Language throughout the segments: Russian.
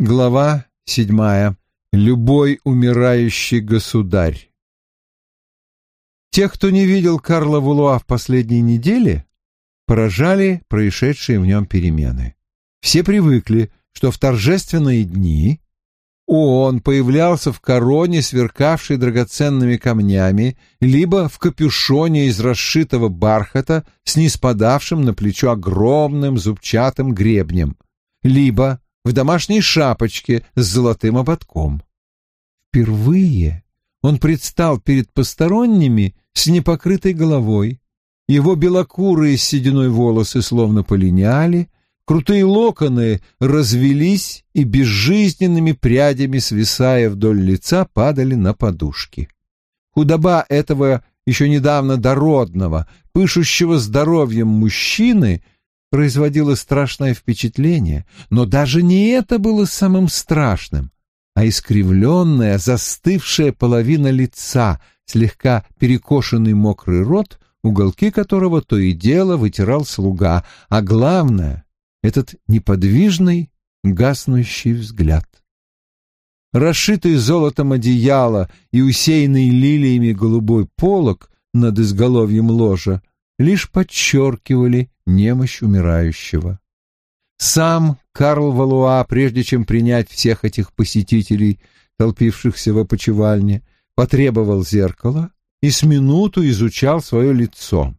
Глава седьмая. Любой умирающий государь. Тех, кто не видел Карла Вулуа в последние недели, поражали происшедшие в нем перемены. Все привыкли, что в торжественные дни он появлялся в короне, сверкавшей драгоценными камнями, либо в капюшоне из расшитого бархата с неспадавшим на плечо огромным зубчатым гребнем, либо в домашней шапочке с золотым ободком. Впервые он предстал перед посторонними с непокрытой головой. Его белокурые сединой волосы словно полиняли, крутые локоны развелись и безжизненными прядями, свисая вдоль лица, падали на подушки. Худоба этого еще недавно дородного, пышущего здоровьем мужчины — производила страшное впечатление, но даже не это было самым страшным, а искривленная, застывшая половина лица, слегка перекошенный мокрый рот, уголки которого то и дело вытирал слуга, а главное — этот неподвижный, гаснущий взгляд. Расшитый золотом одеяло и усеянный лилиями голубой полог над изголовьем ложа лишь подчеркивали немощь умирающего. Сам Карл Валуа, прежде чем принять всех этих посетителей, толпившихся в опочивальне, потребовал зеркала и с минуту изучал свое лицо.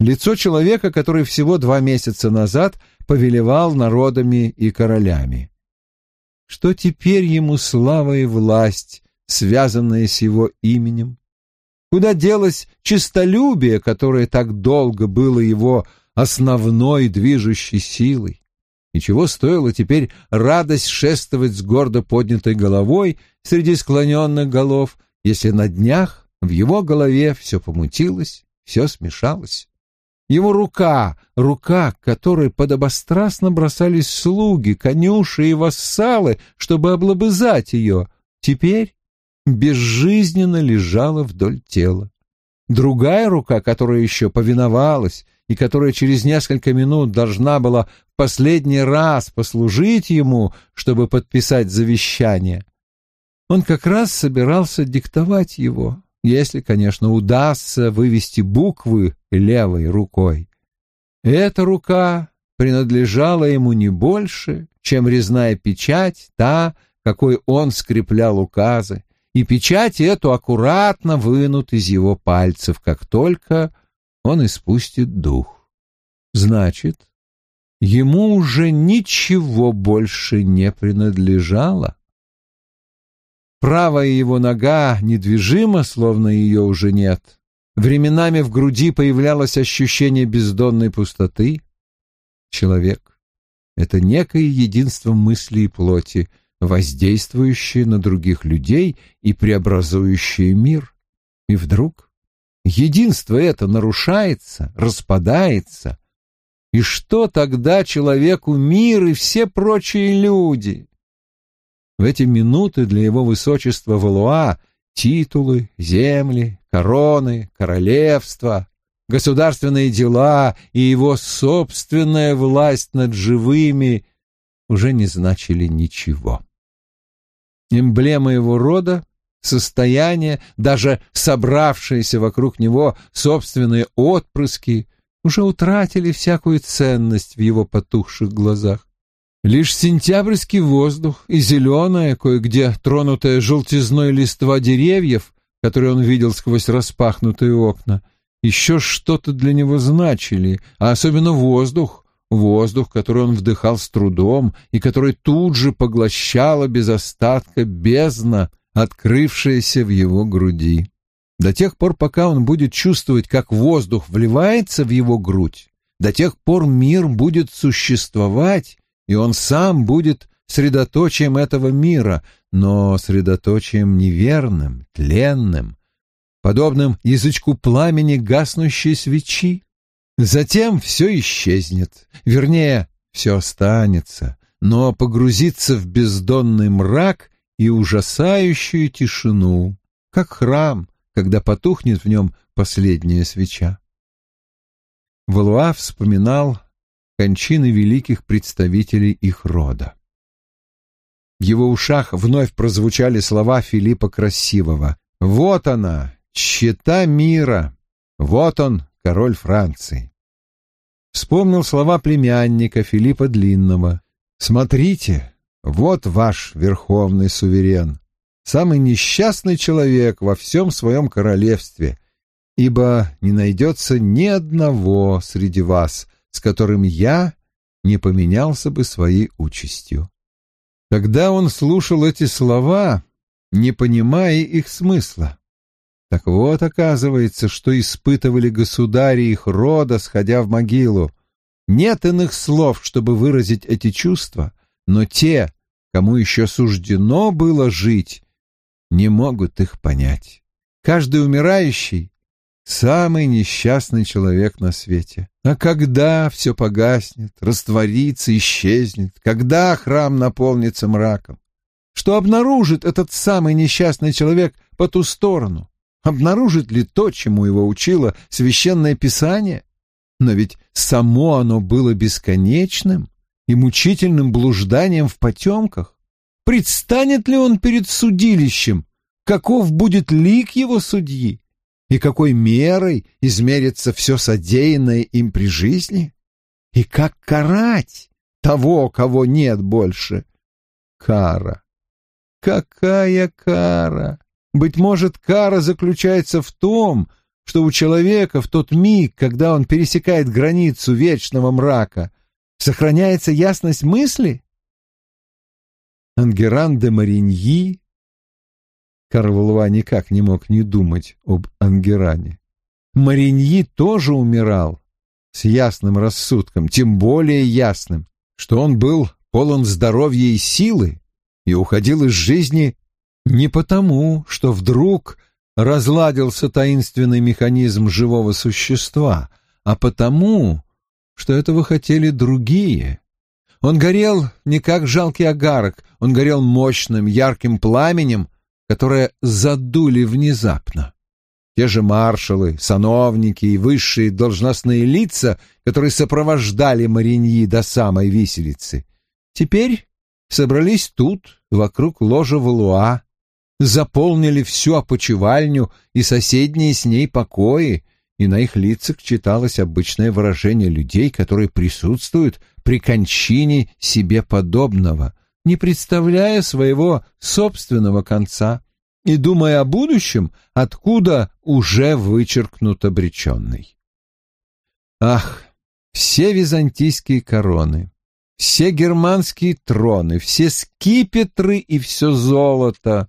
Лицо человека, который всего два месяца назад повелевал народами и королями. Что теперь ему слава и власть, связанная с его именем? Куда делось честолюбие, которое так долго было его основной движущей силой? И чего стоило теперь радость шествовать с гордо поднятой головой среди склоненных голов, если на днях в его голове все помутилось, все смешалось? Его рука, рука, которой подобострастно бросались слуги, конюши и вассалы, чтобы облобызать ее, теперь безжизненно лежала вдоль тела. Другая рука, которая еще повиновалась и которая через несколько минут должна была в последний раз послужить ему, чтобы подписать завещание, он как раз собирался диктовать его, если, конечно, удастся вывести буквы левой рукой. Эта рука принадлежала ему не больше, чем резная печать, та, какой он скреплял указы, и печать эту аккуратно вынут из его пальцев, как только он испустит дух. Значит, ему уже ничего больше не принадлежало. Правая его нога недвижима, словно ее уже нет. Временами в груди появлялось ощущение бездонной пустоты. Человек — это некое единство мысли и плоти — воздействующее на других людей и преобразующее мир. И вдруг единство это нарушается, распадается. И что тогда человеку мир и все прочие люди? В эти минуты для его высочества Валуа титулы, земли, короны, королевства, государственные дела и его собственная власть над живыми уже не значили ничего. Эмблема его рода, состояние, даже собравшиеся вокруг него собственные отпрыски уже утратили всякую ценность в его потухших глазах. Лишь сентябрьский воздух и зеленая, кое-где тронутая желтизной листва деревьев, которые он видел сквозь распахнутые окна, еще что-то для него значили, а особенно воздух, воздух, который он вдыхал с трудом и который тут же поглощала без остатка бездна, открывшаяся в его груди. До тех пор, пока он будет чувствовать, как воздух вливается в его грудь, до тех пор мир будет существовать, и он сам будет средоточием этого мира, но средоточием неверным, тленным, подобным язычку пламени гаснущей свечи. Затем все исчезнет, вернее, все останется, но погрузится в бездонный мрак и ужасающую тишину, как храм, когда потухнет в нем последняя свеча. Валуа вспоминал кончины великих представителей их рода. В его ушах вновь прозвучали слова Филиппа Красивого. «Вот она, щита мира! Вот он, король Франции!» Вспомнил слова племянника Филиппа Длинного. «Смотрите, вот ваш верховный суверен, самый несчастный человек во всем своем королевстве, ибо не найдется ни одного среди вас, с которым я не поменялся бы своей участью. Когда он слушал эти слова, не понимая их смысла, так вот, оказывается, что испытывали государи их рода, сходя в могилу. Нет иных слов, чтобы выразить эти чувства, но те, кому еще суждено было жить, не могут их понять. Каждый умирающий — самый несчастный человек на свете. А когда все погаснет, растворится, исчезнет, когда храм наполнится мраком, что обнаружит этот самый несчастный человек по ту сторону? Обнаружит ли то, чему его учило священное писание? Но ведь само оно было бесконечным и мучительным блужданием в потемках. Предстанет ли он перед судилищем, каков будет лик его судьи, и какой мерой измерится все содеянное им при жизни, и как карать того, кого нет больше. Кара. Какая кара? Быть может, кара заключается в том, что у человека в тот миг, когда он пересекает границу вечного мрака, сохраняется ясность мысли? Ангеран де Мариньи Карвалуа никак не мог не думать об Ангеране. Мариньи тоже умирал с ясным рассудком, тем более ясным, что он был полон здоровья и силы и уходил из жизни не потому, что вдруг разладился таинственный механизм живого существа, а потому, что этого хотели другие. Он горел не как жалкий агарок, он горел мощным, ярким пламенем, которое задули внезапно. Те же маршалы, сановники и высшие должностные лица, которые сопровождали Мариньи до самой виселицы, теперь собрались тут, вокруг ложа Валуа, заполнили всю опочивальню и соседние с ней покои, и на их лицах читалось обычное выражение людей, которые присутствуют при кончине себе подобного, не представляя своего собственного конца и думая о будущем, откуда уже вычеркнут обреченный. Ах, все византийские короны, все германские троны, все скипетры и все золото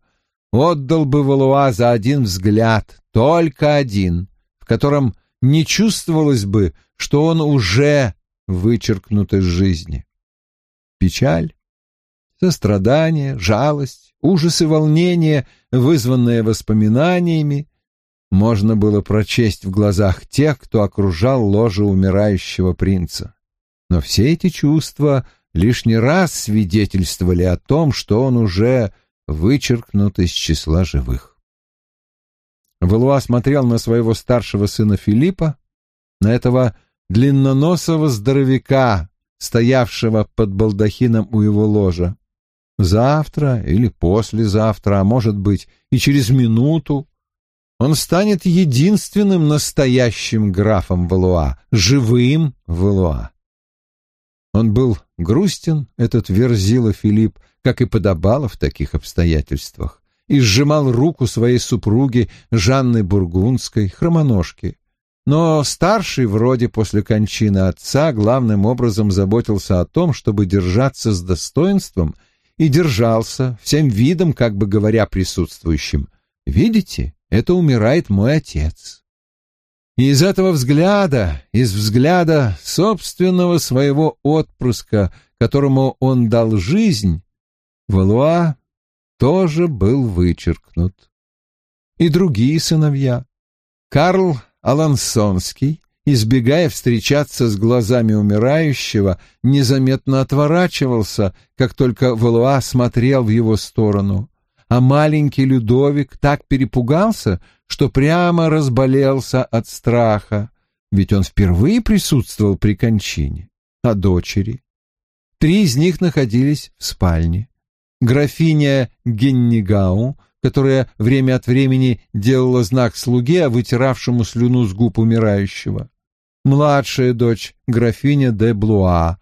отдал бы Валуа за один взгляд, только один, в котором не чувствовалось бы, что он уже вычеркнут из жизни. Печаль, сострадание, жалость, ужас и волнение, вызванные воспоминаниями, можно было прочесть в глазах тех, кто окружал ложе умирающего принца. Но все эти чувства лишний раз свидетельствовали о том, что он уже вычеркнут из числа живых. Валуа смотрел на своего старшего сына Филиппа, на этого длинноносого здоровяка, стоявшего под балдахином у его ложа. Завтра или послезавтра, а может быть и через минуту, он станет единственным настоящим графом Валуа, живым Валуа. Он был грустен, этот верзила Филипп, как и подобало в таких обстоятельствах, и сжимал руку своей супруги Жанны Бургундской, хромоножки. Но старший, вроде после кончины отца, главным образом заботился о том, чтобы держаться с достоинством, и держался, всем видом, как бы говоря присутствующим. «Видите, это умирает мой отец». И из этого взгляда, из взгляда собственного своего отпрыска, которому он дал жизнь, Валуа тоже был вычеркнут. И другие сыновья. Карл Алансонский, избегая встречаться с глазами умирающего, незаметно отворачивался, как только Валуа смотрел в его сторону. А маленький Людовик так перепугался, что прямо разболелся от страха, ведь он впервые присутствовал при кончине. А дочери? Три из них находились в спальне. Графиня Геннигау, которая время от времени делала знак слуге, вытиравшему слюну с губ умирающего, младшая дочь графиня де Блуа,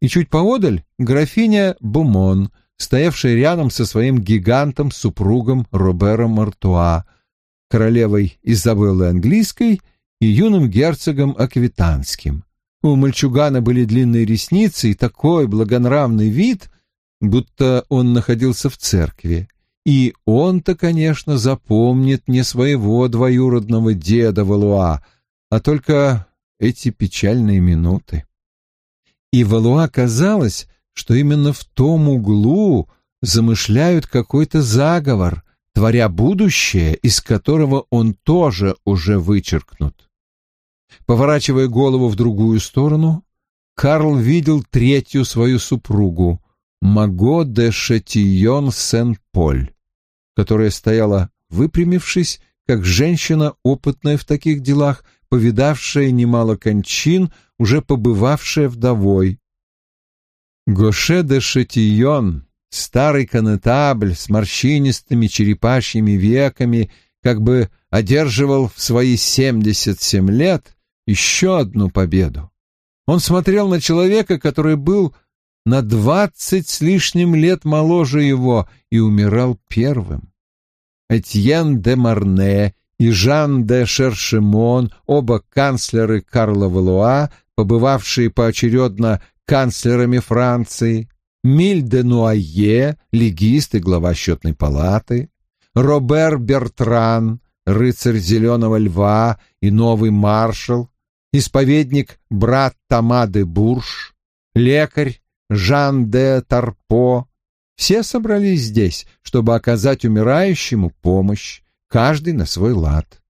и чуть поодаль графиня Бумон, стоявшая рядом со своим гигантом-супругом Робером Мартуа, королевой Изабеллы Английской и юным герцогом Аквитанским. У мальчугана были длинные ресницы и такой благонравный вид, будто он находился в церкви. И он-то, конечно, запомнит не своего двоюродного деда Валуа, а только эти печальные минуты. И Валуа казалось, что именно в том углу замышляют какой-то заговор, творя будущее, из которого он тоже уже вычеркнут. Поворачивая голову в другую сторону, Карл видел третью свою супругу, Маго де Шатийон Сен-Поль, которая стояла выпрямившись, как женщина, опытная в таких делах, повидавшая немало кончин, уже побывавшая вдовой. Гоше де Шатийон Старый конетабль с морщинистыми черепашьими веками как бы одерживал в свои семьдесят семь лет еще одну победу. Он смотрел на человека, который был на двадцать с лишним лет моложе его и умирал первым. Этьен де Марне и Жан де Шершемон, оба канцлеры Карла Валуа, побывавшие поочередно канцлерами Франции, Миль де Нуае, легист и глава счетной палаты, Робер Бертран, рыцарь Зеленого Льва и новый маршал, исповедник брат Тома де Бурш, лекарь Жан де Тарпо. Все собрались здесь, чтобы оказать умирающему помощь, каждый на свой лад.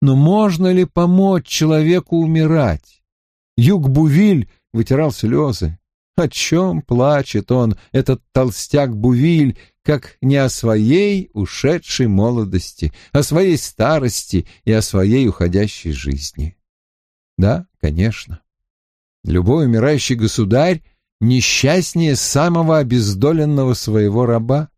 Но можно ли помочь человеку умирать? Юг Бувиль вытирал слезы. О чем плачет он, этот толстяк Бувиль, как не о своей ушедшей молодости, о своей старости и о своей уходящей жизни? Да, конечно. Любой умирающий государь несчастнее самого обездоленного своего раба,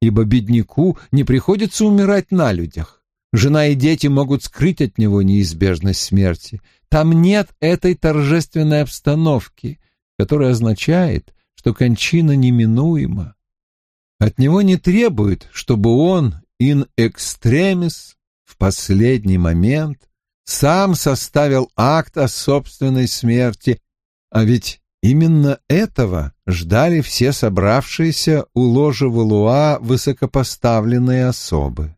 ибо бедняку не приходится умирать на людях. Жена и дети могут скрыть от него неизбежность смерти. Там нет этой торжественной обстановки, которое означает, что кончина неминуема. От него не требует, чтобы он in extremis в последний момент сам составил акт о собственной смерти, а ведь именно этого ждали все собравшиеся у ложа Валуа высокопоставленные особы.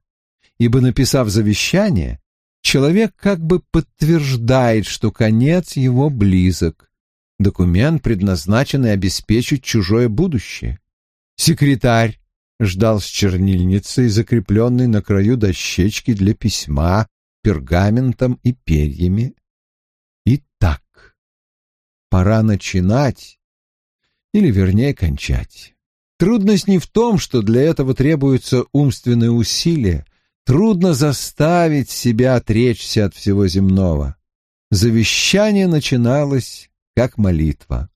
Ибо, написав завещание, человек как бы подтверждает, что конец его близок, документ, предназначенный обеспечить чужое будущее. Секретарь ждал с чернильницей, закрепленной на краю дощечки для письма, пергаментом и перьями. Пора начинать, или вернее кончать. Трудность не в том, что для этого требуются умственные усилия, трудно заставить себя отречься от всего земного. Завещание начиналось как молитва.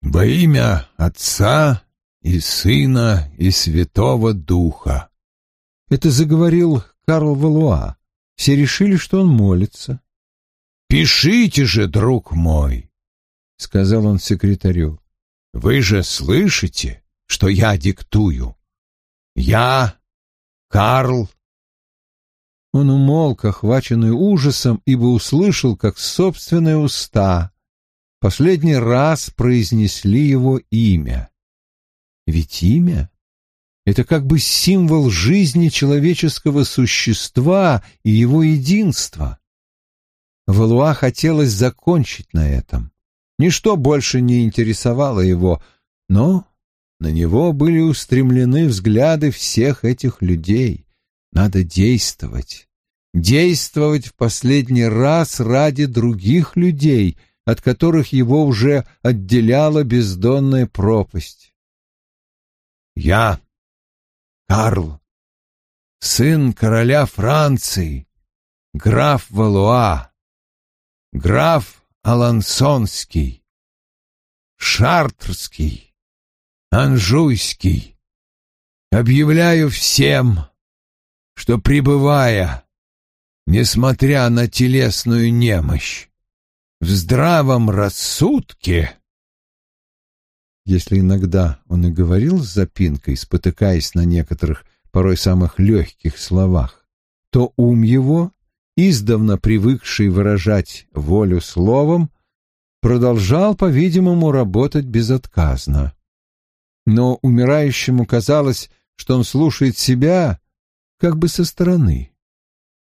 «Во имя Отца и Сына и Святого Духа». Это заговорил Карл Валуа. Все решили, что он молится. «Пишите же, друг мой», — сказал он секретарю. «Вы же слышите, что я диктую? Я, Карл...» Он умолк, охваченный ужасом, ибо услышал, как собственные уста последний раз произнесли его имя. Ведь имя — это как бы символ жизни человеческого существа и его единства. Валуа хотелось закончить на этом. Ничто больше не интересовало его, но на него были устремлены взгляды всех этих людей. Надо действовать. Действовать в последний раз ради других людей, от которых его уже отделяла бездонная пропасть. «Я, Карл, сын короля Франции, граф Валуа, граф Алансонский, Шартрский, Анжуйский, объявляю всем, что, пребывая, несмотря на телесную немощь, в здравом рассудке...» Если иногда он и говорил с запинкой, спотыкаясь на некоторых, порой самых легких словах, то ум его, издавна привыкший выражать волю словом, продолжал, по-видимому, работать безотказно. Но умирающему казалось, что он слушает себя как бы со стороны.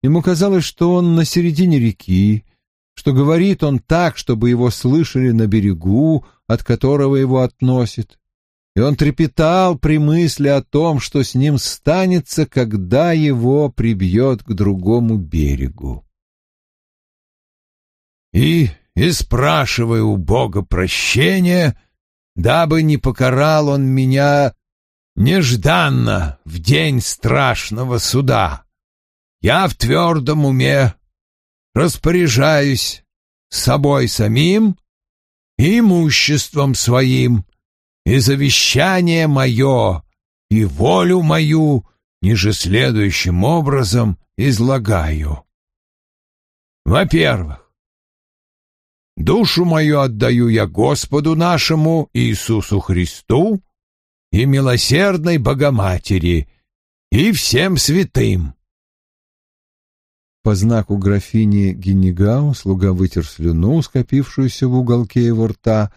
Ему казалось, что он на середине реки, что говорит он так, чтобы его слышали на берегу, от которого его относит, и он трепетал при мысли о том, что с ним станется, когда его прибьет к другому берегу. «И, и спрашиваю у Бога прощения, дабы не покарал он меня нежданно в день страшного суда. Я в твердом уме распоряжаюсь собой самим и имуществом своим, и завещание мое, и волю мою ниже следующим образом излагаю. Во-первых, душу мою отдаю я Господу нашему Иисусу Христу и милосердной Богоматери и всем святым. По знаку графини Генегау слуга вытер слюну, скопившуюся в уголке его рта,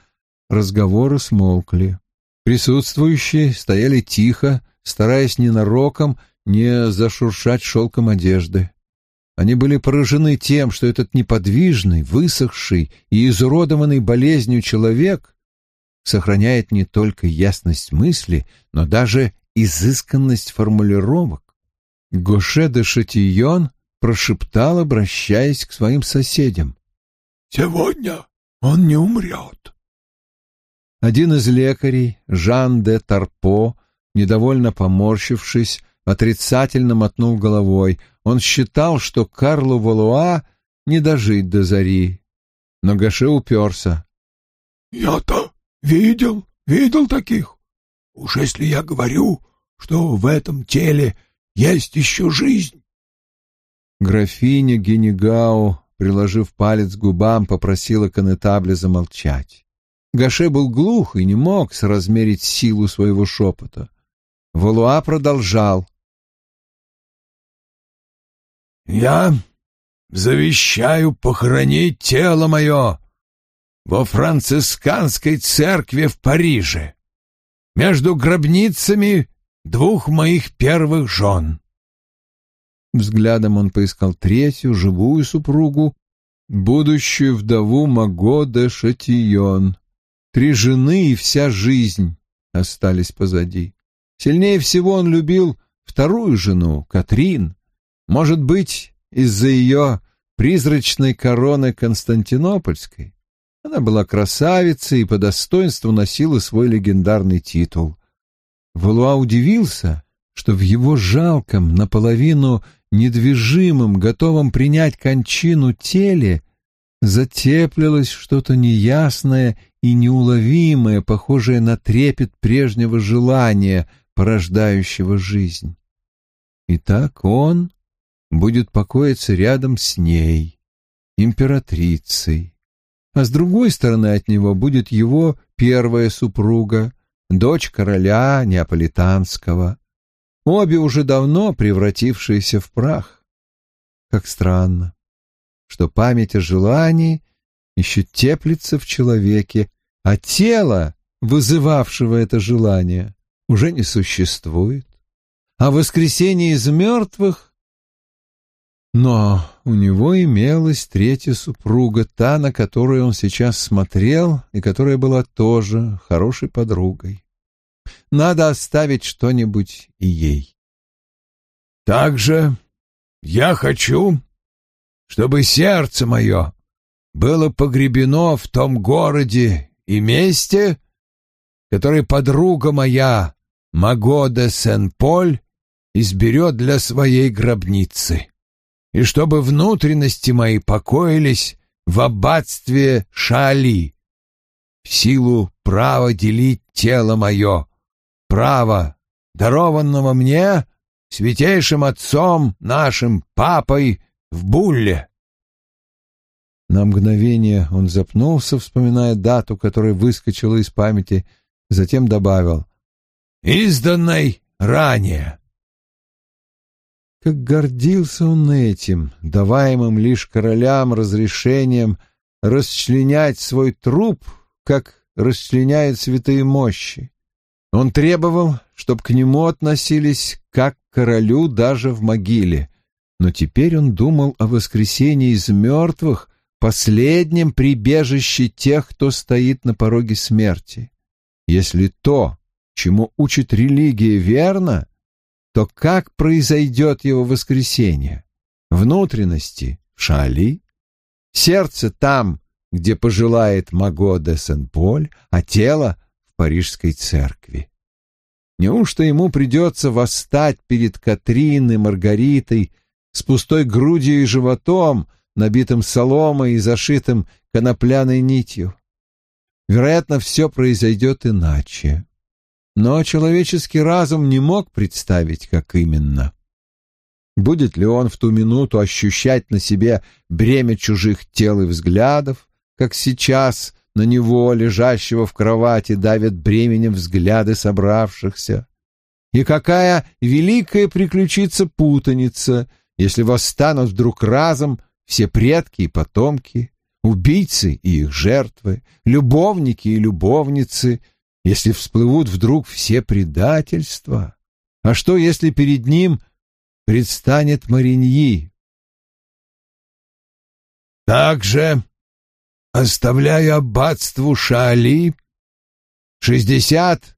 разговоры смолкли. Присутствующие стояли тихо, стараясь ненароком не зашуршать шелком одежды. Они были поражены тем, что этот неподвижный, высохший и изуродованный болезнью человек сохраняет не только ясность мысли, но даже изысканность формулировок. Гоше де Шатийон прошептал, обращаясь к своим соседям. «Сегодня он не умрет». Один из лекарей, Жан де Тарпо, недовольно поморщившись, отрицательно мотнул головой. Он считал, что Карлу Валуа не дожить до зари. Но Гаше уперся. «Я-то видел, видел таких. Уж если я говорю, что в этом теле есть еще жизнь, Графиня Генегау, приложив палец к губам, попросила конетабля замолчать. Гаше был глух и не мог соразмерить силу своего шепота. Валуа продолжал. «Я завещаю похоронить тело мое во францисканской церкви в Париже, между гробницами двух моих первых жен. Взглядом он поискал третью, живую супругу, будущую вдову Маго де Шатион. Три жены и вся жизнь остались позади. Сильнее всего он любил вторую жену, Катрин. Может быть, из-за ее призрачной короны Константинопольской. Она была красавицей и по достоинству носила свой легендарный титул. Валуа удивился, что в его жалком, наполовину недвижимым, готовом принять кончину теле, затеплилось что-то неясное и неуловимое, похожее на трепет прежнего желания, порождающего жизнь. И так он будет покоиться рядом с ней, императрицей, а с другой стороны от него будет его первая супруга, дочь короля Неаполитанского, обе уже давно превратившиеся в прах. Как странно, что память о желании еще теплится в человеке, а тело, вызывавшего это желание, уже не существует. А воскресение из мертвых... Но у него имелась третья супруга, та, на которую он сейчас смотрел, и которая была тоже хорошей подругой. Надо оставить что-нибудь и ей. Также я хочу, чтобы сердце мое было погребено в том городе и месте, который подруга моя, Магода Сен-Поль, изберет для своей гробницы, и чтобы внутренности мои покоились в аббатстве Шали, в силу права делить тело мое, право дарованного мне святейшим отцом нашим папой в Булле. На мгновение он запнулся, вспоминая дату, которая выскочила из памяти, затем добавил «Изданной ранее». Как гордился он этим, даваемым лишь королям разрешением расчленять свой труп, как расчленяют святые мощи. Он требовал, чтобы к нему относились как к королю даже в могиле, но теперь он думал о воскресении из мертвых последнем прибежище тех, кто стоит на пороге смерти. Если то, чему учит религия, верно, то как произойдет его воскресение? Внутренности в Шали, сердце там, где пожелает Маго де Сен-Поль, а тело в Парижской церкви. Неужто ему придется восстать перед Катриной, Маргаритой, с пустой грудью и животом, набитым соломой и зашитым конопляной нитью. Вероятно, все произойдет иначе. Но человеческий разум не мог представить, как именно. Будет ли он в ту минуту ощущать на себе бремя чужих тел и взглядов, как сейчас на него, лежащего в кровати, давят бременем взгляды собравшихся? И какая великая приключится путаница, если восстанут вдруг разом все предки и потомки, убийцы и их жертвы, любовники и любовницы, если всплывут вдруг все предательства? А что, если перед ним предстанет Мариньи? Также оставляю аббатству Шаали шестьдесят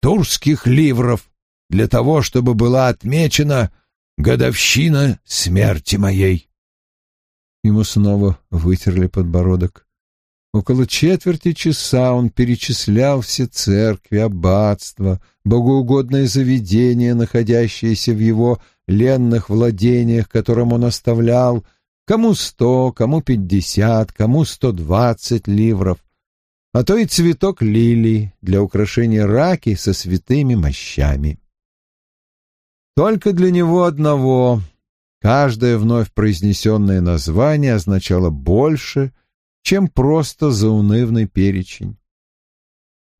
турских ливров для того, чтобы была отмечена годовщина смерти моей. Ему снова вытерли подбородок. Около четверти часа он перечислял все церкви, аббатства, богоугодные заведения, находящиеся в его ленных владениях, которым он оставлял, кому сто, кому пятьдесят, кому сто двадцать ливров, а то и цветок лилий для украшения раки со святыми мощами. Только для него одного Каждое вновь произнесенное название означало больше, чем просто заунывный перечень.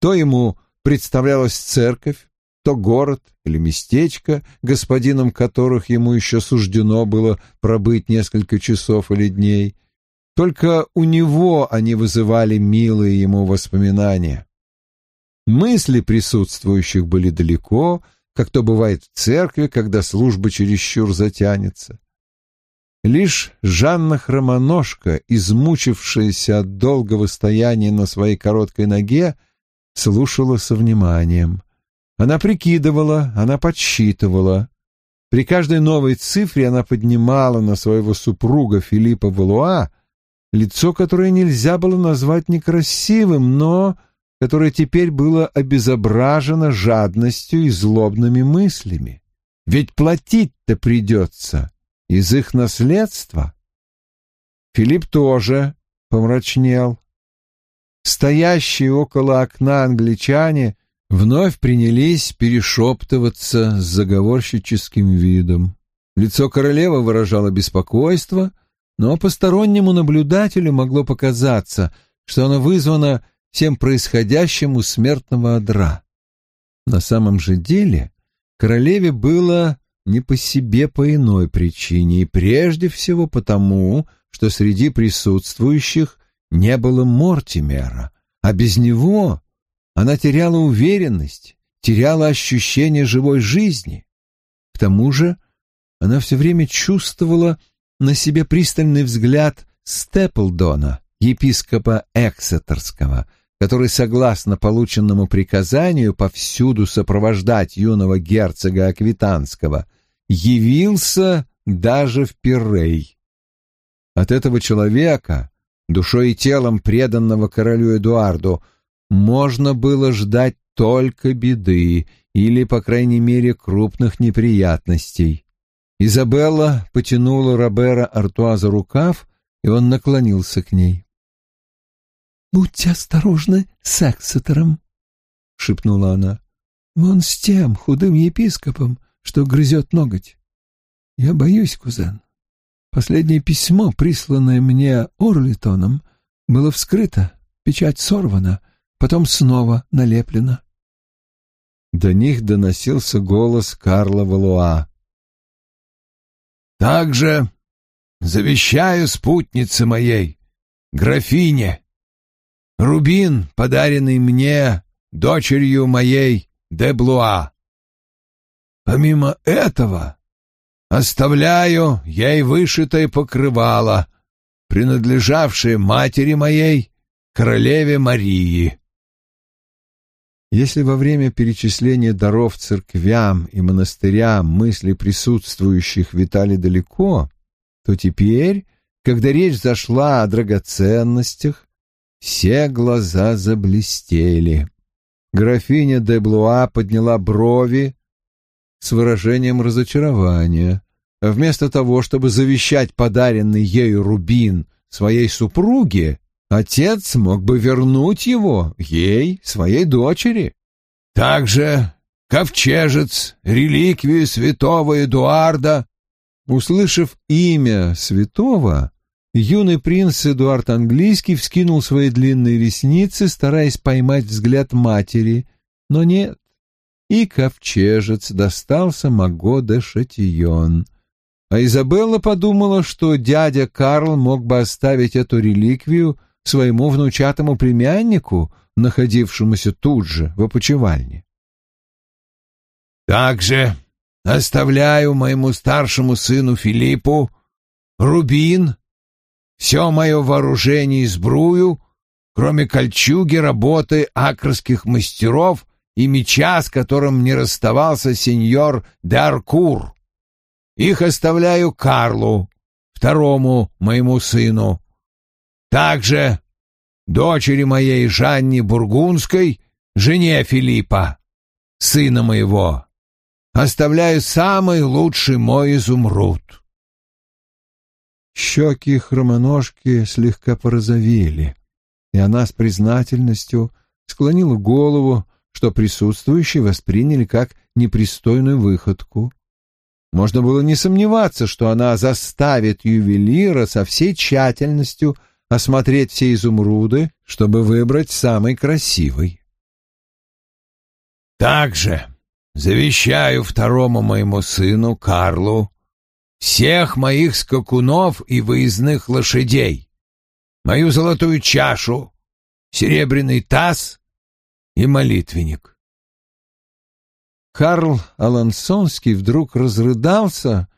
То ему представлялась церковь, то город или местечко, господином которых ему еще суждено было пробыть несколько часов или дней. Только у него они вызывали милые ему воспоминания. Мысли присутствующих были далеко, как то бывает в церкви, когда служба чересчур затянется. Лишь Жанна Хромоножка, измучившаяся от долгого стояния на своей короткой ноге, слушала со вниманием. Она прикидывала, она подсчитывала. При каждой новой цифре она поднимала на своего супруга Филиппа Валуа лицо, которое нельзя было назвать некрасивым, но которое теперь было обезображено жадностью и злобными мыслями. Ведь платить-то придется из их наследства. Филипп тоже помрачнел. Стоящие около окна англичане вновь принялись перешептываться с заговорщическим видом. Лицо королевы выражало беспокойство, но постороннему наблюдателю могло показаться, что оно вызвано всем происходящим у смертного одра. На самом же деле королеве было не по себе по иной причине, и прежде всего потому, что среди присутствующих не было Мортимера, а без него она теряла уверенность, теряла ощущение живой жизни. К тому же она все время чувствовала на себе пристальный взгляд Степлдона, епископа Эксетерского, который, согласно полученному приказанию, повсюду сопровождать юного герцога Аквитанского, явился даже в Пирей. От этого человека, душой и телом преданного королю Эдуарду, можно было ждать только беды или, по крайней мере, крупных неприятностей. Изабелла потянула Робера Артуа за рукав, и он наклонился к ней. «Будьте осторожны с Эксетером», — шепнула она. Вон с тем худым епископом, что грызет ноготь. Я боюсь, кузен. Последнее письмо, присланное мне Орлитоном, было вскрыто, печать сорвана, потом снова налеплена. До них доносился голос Карла Валуа. «Также завещаю спутнице моей, графине, рубин, подаренный мне дочерью моей де Блуа. Помимо этого, оставляю ей вышитое покрывало, принадлежавшее матери моей, королеве Марии. Если во время перечисления даров церквям и монастырям мысли присутствующих витали далеко, то теперь, когда речь зашла о драгоценностях, все глаза заблестели. Графиня де Блуа подняла брови с выражением разочарования. Вместо того, чтобы завещать подаренный ею рубин своей супруге, Отец мог бы вернуть его ей, своей дочери. Также ковчежец, реликвию святого Эдуарда. Услышав имя святого, юный принц Эдуард Английский вскинул свои длинные ресницы, стараясь поймать взгляд матери, но нет. И ковчежец достался Маго де Шатион. А Изабелла подумала, что дядя Карл мог бы оставить эту реликвию своему внучатому племяннику, находившемуся тут же, в опочивальне. «Также оставляю моему старшему сыну Филиппу рубин, все мое вооружение и сбрую, кроме кольчуги работы акрских мастеров и меча, с которым не расставался сеньор Даркур. Их оставляю Карлу, второму моему сыну, также дочери моей Жанне Бургундской, жене Филиппа, сына моего, оставляю самый лучший мой изумруд. Щеки хромоножки слегка порозовели, и она с признательностью склонила голову, что присутствующие восприняли как непристойную выходку. Можно было не сомневаться, что она заставит ювелира со всей тщательностью осмотреть все изумруды, чтобы выбрать самый красивый. Также завещаю второму моему сыну Карлу всех моих скакунов и выездных лошадей, мою золотую чашу, серебряный таз и молитвенник. Карл Алансонский вдруг разрыдался,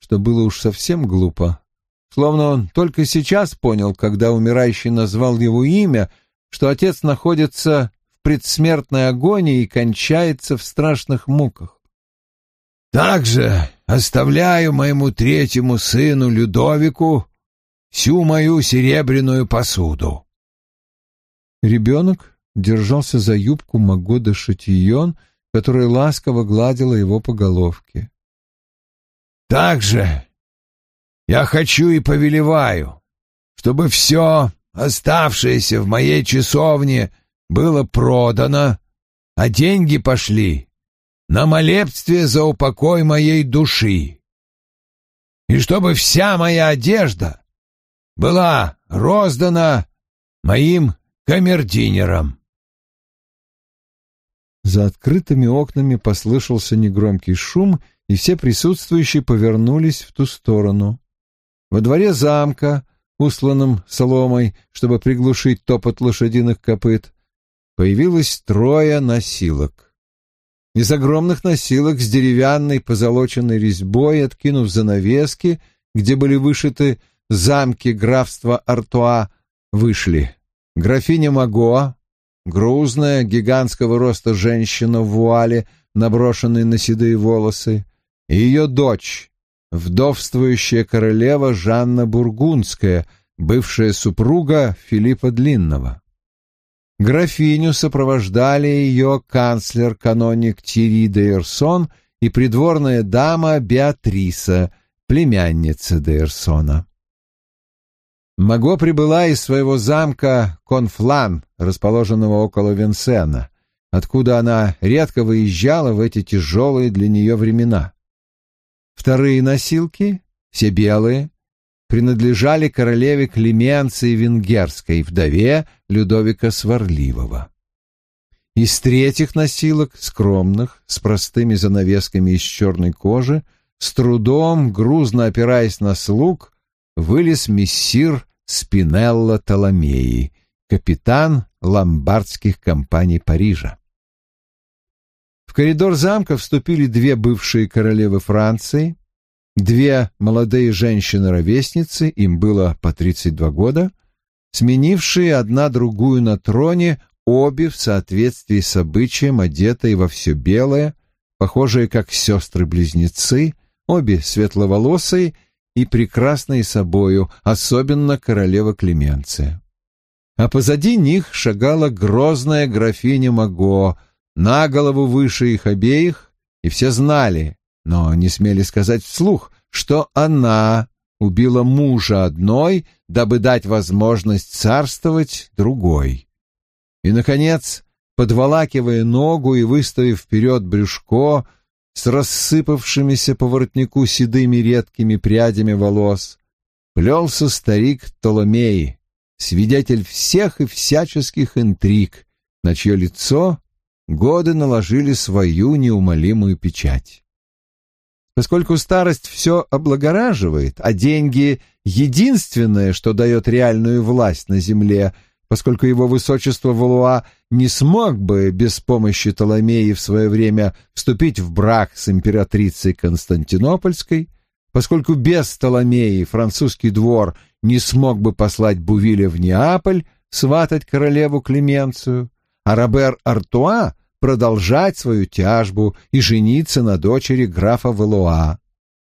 что было уж совсем глупо. Словно он только сейчас понял, когда умирающий назвал его имя, что отец находится в предсмертной агонии и кончается в страшных муках. «Также оставляю моему третьему сыну Людовику всю мою серебряную посуду». Ребенок держался за юбку Магода Шатион, которая ласково гладила его по головке. «Также я хочу и повелеваю, чтобы все оставшееся в моей часовне было продано, а деньги пошли на молебствие за упокой моей души. И чтобы вся моя одежда была роздана моим камердинерам. За открытыми окнами послышался негромкий шум, и все присутствующие повернулись в ту сторону. Во дворе замка, усланном соломой, чтобы приглушить топот лошадиных копыт, появилось трое носилок. Из огромных носилок с деревянной позолоченной резьбой, откинув занавески, где были вышиты замки графства Артуа, вышли графиня Маго, грузная, гигантского роста женщина в вуале, наброшенной на седые волосы, и ее дочь, вдовствующая королева Жанна Бургундская, бывшая супруга Филиппа Длинного. Графиню сопровождали ее канцлер-каноник Тири де Эрсон и придворная дама Беатриса, племянница де Эрсона. Маго прибыла из своего замка Конфлан, расположенного около Венсена, откуда она редко выезжала в эти тяжелые для нее времена. Вторые носилки, все белые, принадлежали королеве Клеменции Венгерской, вдове Людовика Сварливого. Из третьих носилок, скромных, с простыми занавесками из черной кожи, с трудом, грузно опираясь на слуг, вылез мессир Спинелло Толомеи, капитан ломбардских компаний Парижа. В коридор замка вступили две бывшие королевы Франции, две молодые женщины-ровесницы, им было по 32 года, сменившие одна другую на троне, обе в соответствии с обычаем одетые во все белое, похожие как сестры-близнецы, обе светловолосые и прекрасные собою, особенно королева Клеменция. А позади них шагала грозная графиня Маго, на голову выше их обеих, и все знали, но не смели сказать вслух, что она убила мужа одной, дабы дать возможность царствовать другой. И, наконец, подволакивая ногу и выставив вперед брюшко с рассыпавшимися по воротнику седыми редкими прядями волос, плелся старик Толомей, свидетель всех и всяческих интриг, на чье лицо годы наложили свою неумолимую печать. Поскольку старость все облагораживает, а деньги — единственное, что дает реальную власть на земле, поскольку его высочество Валуа не смог бы без помощи Толомеи в свое время вступить в брак с императрицей Константинопольской, поскольку без Толомеи французский двор не смог бы послать Бувиля в Неаполь сватать королеву Клеменцию, а Робер Артуа продолжать свою тяжбу и жениться на дочери графа Валуа.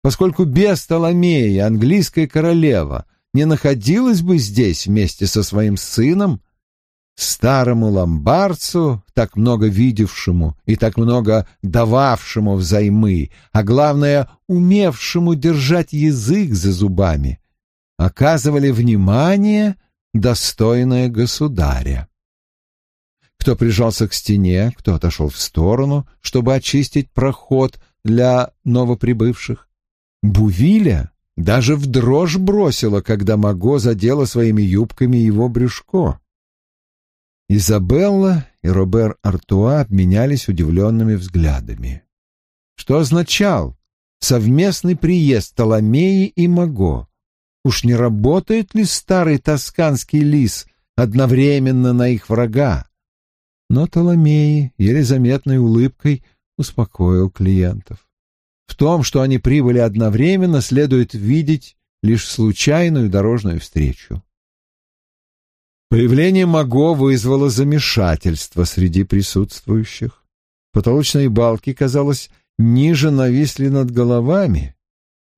Поскольку без Толомеи английская королева не находилась бы здесь вместе со своим сыном, старому ломбардцу, так много видевшему и так много дававшему взаймы, а главное, умевшему держать язык за зубами, оказывали внимание, достойное государя. Кто прижался к стене, кто отошел в сторону, чтобы очистить проход для новоприбывших. Бувиля даже в дрожь бросила, когда Маго задела своими юбками его брюшко. Изабелла и Робер Артуа обменялись удивленными взглядами. Что означал совместный приезд Толомеи и Маго? Уж не работает ли старый тосканский лис одновременно на их врага? Но Толомеи еле заметной улыбкой успокоил клиентов. В том, что они прибыли одновременно, следует видеть лишь случайную дорожную встречу. Появление Маго вызвало замешательство среди присутствующих. Потолочные балки, казалось, ниже нависли над головами.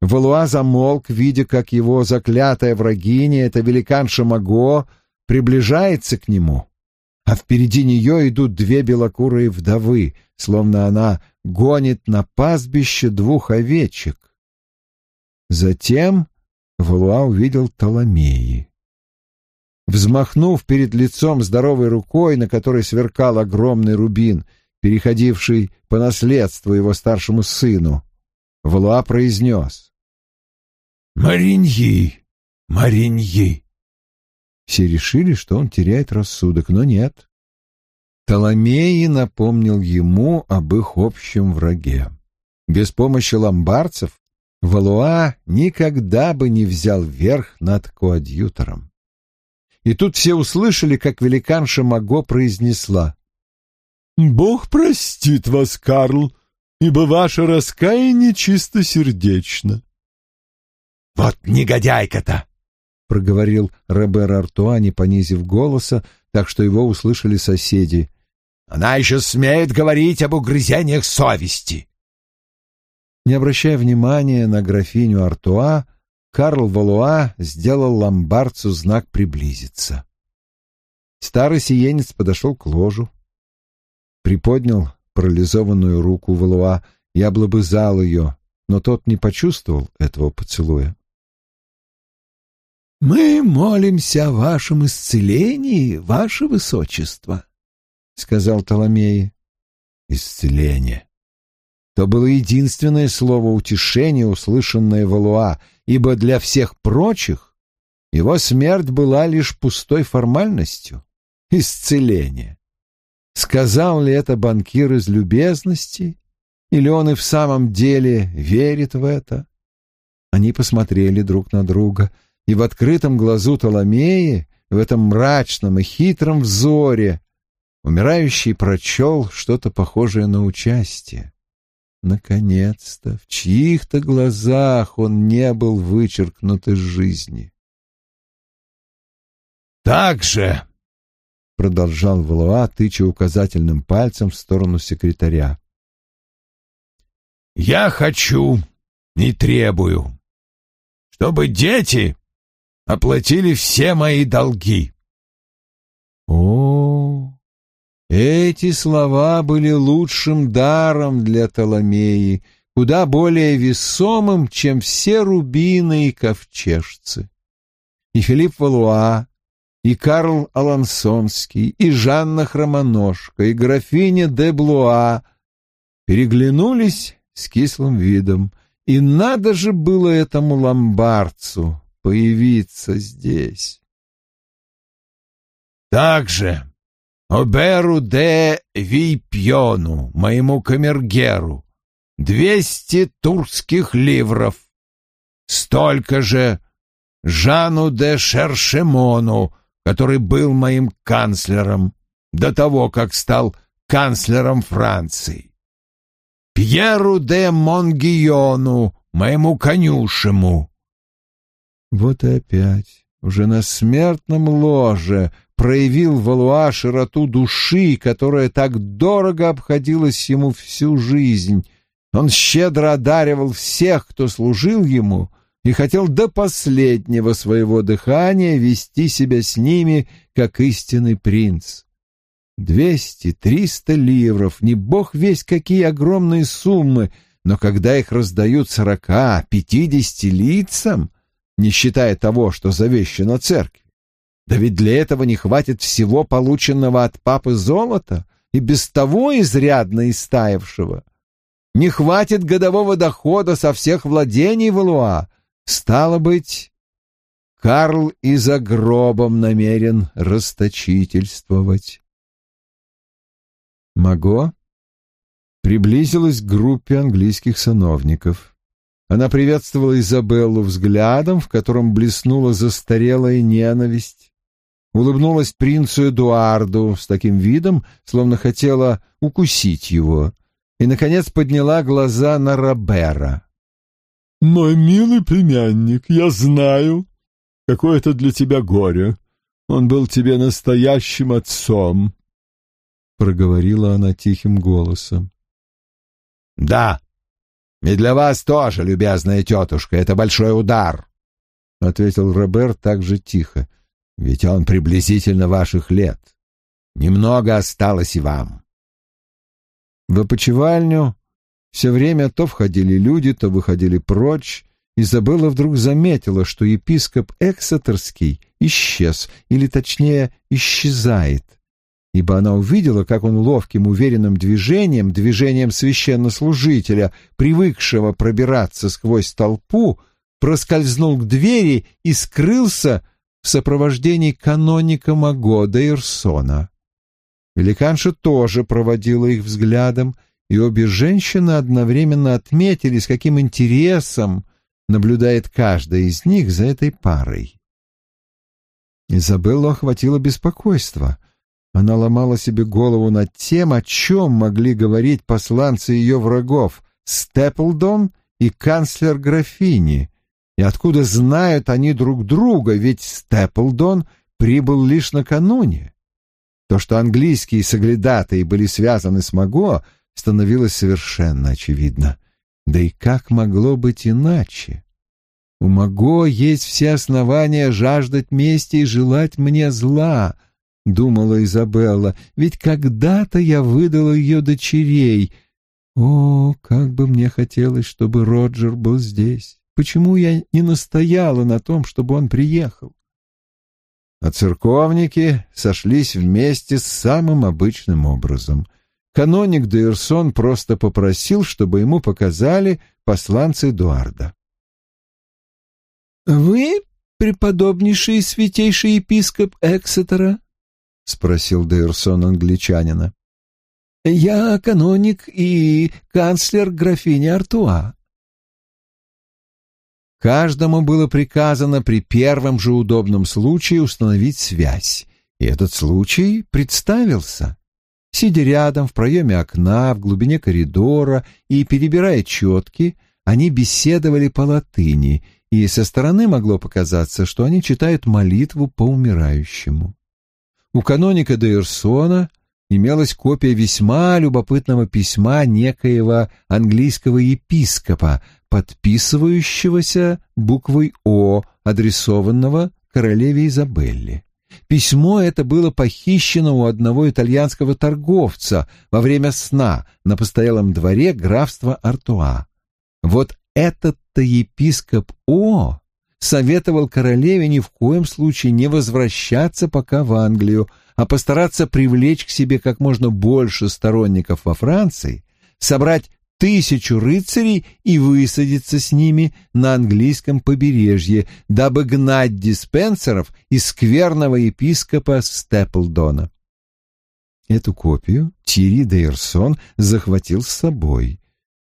Валуа замолк, видя, как его заклятая врагиня, эта великанша Маго, приближается к нему а впереди нее идут две белокурые вдовы, словно она гонит на пастбище двух овечек. Затем Валуа увидел Толомеи. Взмахнув перед лицом здоровой рукой, на которой сверкал огромный рубин, переходивший по наследству его старшему сыну, Валуа произнес «Мариньи! Мариньи!» Все решили, что он теряет рассудок, но нет. Толомеи напомнил ему об их общем враге. Без помощи ломбардцев Валуа никогда бы не взял верх над коадьютором. И тут все услышали, как великанша Маго произнесла. «Бог простит вас, Карл, ибо ваше раскаяние чисто сердечно». «Вот негодяйка-то!» Проговорил Робер Артуа, не понизив голоса, так что его услышали соседи. «Она еще смеет говорить об угрызениях совести!» Не обращая внимания на графиню Артуа, Карл Валуа сделал ломбардцу знак приблизиться. Старый сиенец подошел к ложу, приподнял парализованную руку Валуа и облобызал ее, но тот не почувствовал этого поцелуя. «Мы молимся о вашем исцелении, ваше высочество», — сказал Толомеи. «Исцеление». То было единственное слово утешения, услышанное Валуа, ибо для всех прочих его смерть была лишь пустой формальностью. Исцеление. Сказал ли это банкир из любезности, или он и в самом деле верит в это? Они посмотрели друг на друга, и в открытом глазу Толомеи, в этом мрачном и хитром взоре, умирающий прочел что-то похожее на участие. Наконец-то, в чьих-то глазах он не был вычеркнут из жизни. «Так же!» — продолжал Валуа, тыча указательным пальцем в сторону секретаря. «Я хочу и требую, чтобы дети оплатили все мои долги». О, эти слова были лучшим даром для Толомеи, куда более весомым, чем все рубины и ковчежцы. И Филипп Валуа, и Карл Алансонский, и Жанна Хромоножка, и графиня де Блуа переглянулись с кислым видом. И надо же было этому ломбардцу появиться здесь. «Также Оберу де Вийпьону, моему камергеру, двести турских ливров, столько же Жану де Шершемону, который был моим канцлером до того, как стал канцлером Франции. Пьеру де Монгиону, моему конюшему. Вот и опять, уже на смертном ложе, проявил Валуа широту души, которая так дорого обходилась ему всю жизнь. Он щедро одаривал всех, кто служил ему, и хотел до последнего своего дыхания вести себя с ними, как истинный принц. Двести, триста ливров, не бог весь какие огромные суммы, но когда их раздают сорока, пятидесяти лицам, не считая того, что завещено церкви, да ведь для этого не хватит всего полученного от папы золота и без того изрядно истаявшего. Не хватит годового дохода со всех владений Валуа, Стало быть, Карл и за гробом намерен расточительствовать. Маго приблизилась к группе английских сановников. Она приветствовала Изабеллу взглядом, в котором блеснула застарелая ненависть. Улыбнулась принцу Эдуарду с таким видом, словно хотела укусить его, и, наконец, подняла глаза на Робера. «Мой милый племянник, я знаю, какое это для тебя горе. Он был тебе настоящим отцом», — проговорила она тихим голосом. «Да, и для вас тоже, любезная тетушка, это большой удар», — ответил Роберт так же тихо, — «ведь он приблизительно ваших лет. Немного осталось и вам». В опочивальню все время то входили люди, то выходили прочь. Изабелла вдруг заметила, что епископ Эксетерский исчез, или точнее исчезает, ибо она увидела, как он ловким уверенным движением, движением священнослужителя, привыкшего пробираться сквозь толпу, проскользнул к двери и скрылся в сопровождении каноника Маго де Ирсона. Великанша тоже проводила их взглядом — и обе женщины одновременно отметили, с каким интересом наблюдает каждая из них за этой парой. Изабеллу охватило беспокойство. Она ломала себе голову над тем, о чем могли говорить посланцы ее врагов Степлдон и канцлер графини, и откуда знают они друг друга, ведь Степлдон прибыл лишь накануне. То, что английские соглядатые были связаны с Маго — становилось совершенно очевидно. Да и как могло быть иначе? У Маго есть все основания жаждать мести и желать мне зла, — думала Изабелла, — ведь когда-то я выдала ее дочерей. О, как бы мне хотелось, чтобы Роджер был здесь. Почему я не настояла на том, чтобы он приехал? А церковники сошлись вместе с самым обычным образом. Каноник Дейрсон просто попросил, чтобы ему показали посланца Эдуарда. «Вы преподобнейший и святейший епископ Эксетера?» — спросил Дейрсон англичанина. «Я каноник и канцлер графини Артуа». Каждому было приказано при первом же удобном случае установить связь, и этот случай представился. Сидя рядом в проеме окна, в глубине коридора и перебирая четки, они беседовали по латыни, и со стороны могло показаться, что они читают молитву по умирающему. У каноника Дейрсона имелась копия весьма любопытного письма некоего английского епископа, подписывающегося буквой «О», адресованного королеве Изабелле. Письмо это было похищено у одного итальянского торговца во время сна на постоялом дворе графства Артуа. Вот этот-то епископ О советовал королеве ни в коем случае не возвращаться пока в Англию, а постараться привлечь к себе как можно больше сторонников во Франции, собрать тысячу рыцарей и высадиться с ними на английском побережье, дабы гнать диспенсеров из скверного епископа Степлдона. Эту копию Тири Дейрсон захватил с собой.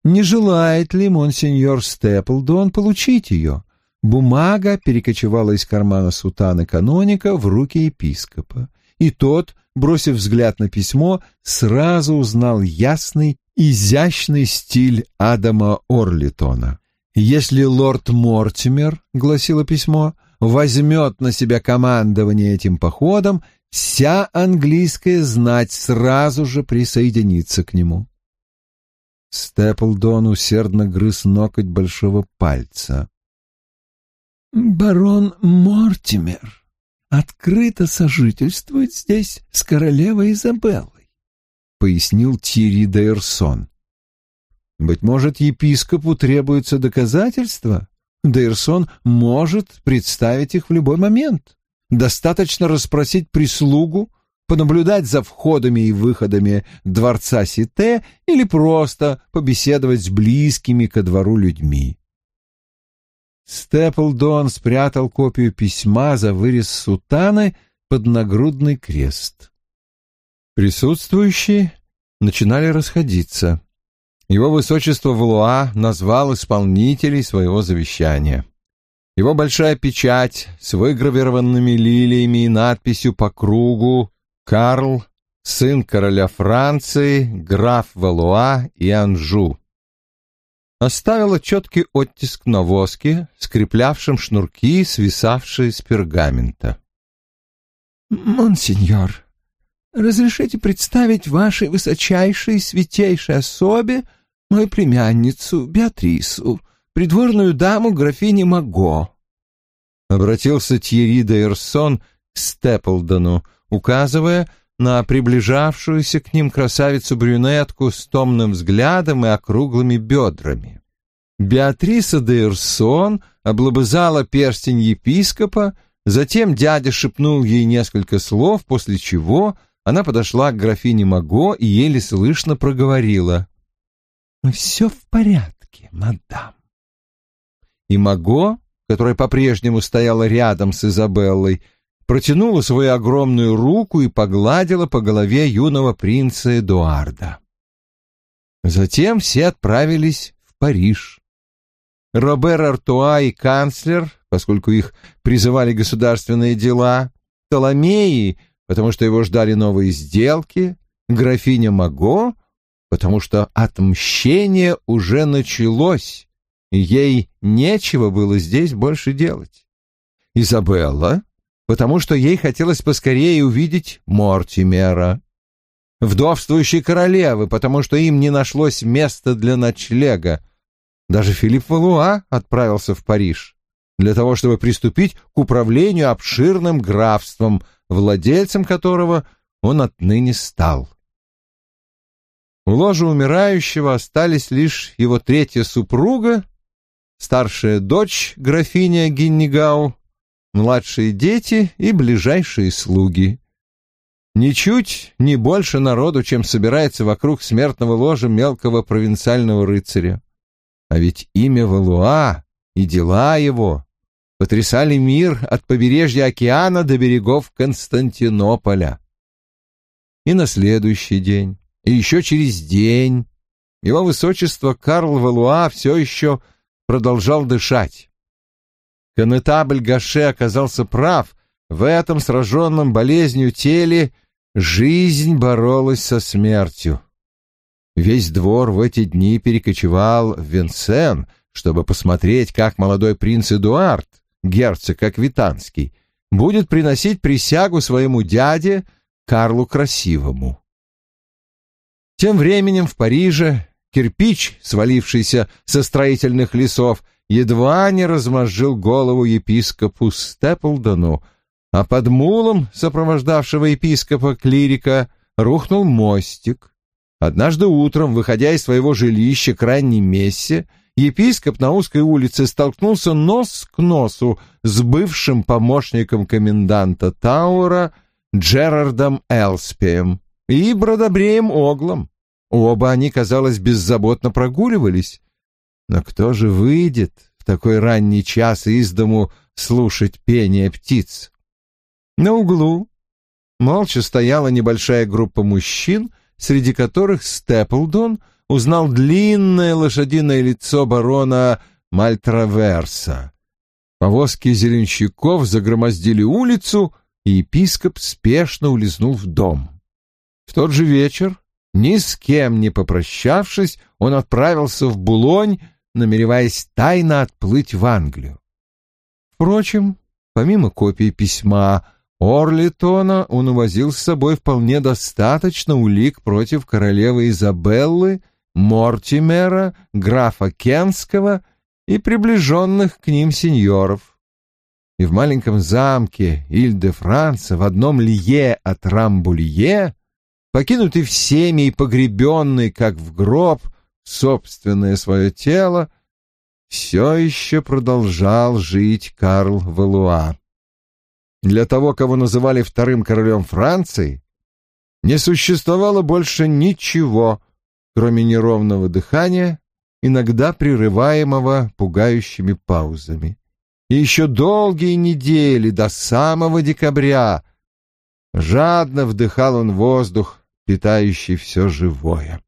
Не желает ли монсеньор Степлдон получить ее? Бумага перекочевала из кармана сутана каноника в руки епископа, и тот, бросив взгляд на письмо, сразу узнал ясный изящный стиль Адама Орлитона. «Если лорд Мортимер, — гласило письмо, — возьмет на себя командование этим походом, вся английская знать сразу же присоединится к нему». Степлдон усердно грыз ноготь большого пальца. «Барон Мортимер открыто сожительствует здесь с королевой Изабеллой. — пояснил Тири Дейрсон. «Быть может, епископу требуется доказательства? Дейрсон может представить их в любой момент. Достаточно расспросить прислугу, понаблюдать за входами и выходами дворца Сите или просто побеседовать с близкими ко двору людьми. Степлдон спрятал копию письма за вырез сутаны под нагрудный крест. Присутствующие начинали расходиться. Его высочество Валуа назвал исполнителей своего завещания. Его большая печать с выгравированными лилиями и надписью по кругу «Карл, сын короля Франции, граф Валуа и Анжу» оставила четкий оттиск на воске, скреплявшем шнурки, свисавшие с пергамента. «Монсеньор», разрешите представить вашей высочайшей святейшей особе мою племянницу Беатрису, придворную даму графини Маго». Обратился Тьерри де Эрсон к Степлдону, указывая на приближавшуюся к ним красавицу-брюнетку с томным взглядом и округлыми бедрами. Беатриса де Эрсон облобызала перстень епископа, затем дядя шепнул ей несколько слов, после чего она подошла к графине Маго и еле слышно проговорила. «Все в порядке, мадам». И Маго, которая по-прежнему стояла рядом с Изабеллой, протянула свою огромную руку и погладила по голове юного принца Эдуарда. Затем все отправились в Париж. Робер Артуа и канцлер, поскольку их призывали государственные дела, Толомеи потому что его ждали новые сделки, графиня Маго, потому что отмщение уже началось, и ей нечего было здесь больше делать. Изабелла, потому что ей хотелось поскорее увидеть Мортимера. Вдовствующие королевы, потому что им не нашлось места для ночлега. Даже Филипп Валуа отправился в Париж для того, чтобы приступить к управлению обширным графством – владельцем которого он отныне стал. У ложа умирающего остались лишь его третья супруга, старшая дочь графиня Гиннигау, младшие дети и ближайшие слуги. Ничуть не больше народу, чем собирается вокруг смертного ложа мелкого провинциального рыцаря. А ведь имя Валуа и дела его потрясали мир от побережья океана до берегов Константинополя. И на следующий день, и еще через день его высочество Карл Валуа все еще продолжал дышать. Конетабль Гаше оказался прав, в этом сраженном болезнью теле жизнь боролась со смертью. Весь двор в эти дни перекочевал в Венсен, чтобы посмотреть, как молодой принц Эдуард, герцог Аквитанский, будет приносить присягу своему дяде Карлу Красивому. Тем временем в Париже кирпич, свалившийся со строительных лесов, едва не размозжил голову епископу Степлдону, а под мулом сопровождавшего епископа-клирика рухнул мостик. Однажды утром, выходя из своего жилища к ранней мессе, епископ на узкой улице столкнулся нос к носу с бывшим помощником коменданта Таура Джерардом Элспием и Бродобреем Оглом. Оба они, казалось, беззаботно прогуливались. Но кто же выйдет в такой ранний час из дому слушать пение птиц? На углу молча стояла небольшая группа мужчин, среди которых Степлдон узнал длинное лошадиное лицо барона Мальтраверса. Повозки зеленщиков загромоздили улицу, и епископ спешно улизнул в дом. В тот же вечер, ни с кем не попрощавшись, он отправился в Булонь, намереваясь тайно отплыть в Англию. Впрочем, помимо копии письма Орлитона он увозил с собой вполне достаточно улик против королевы Изабеллы, Мортимера, графа Кенского и приближенных к ним сеньоров. И в маленьком замке Иль-де-Франца в одном лие от Рамбулье, покинутый всеми и погребенный, как в гроб, собственное свое тело, все еще продолжал жить Карл Валуа. Для того, кого называли вторым королем Франции, не существовало больше ничего, кроме неровного дыхания, иногда прерываемого пугающими паузами. И еще долгие недели до самого декабря жадно вдыхал он воздух, питающий все живое.